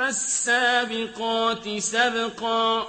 فَالسَّابِقَاتِ سَبْقًا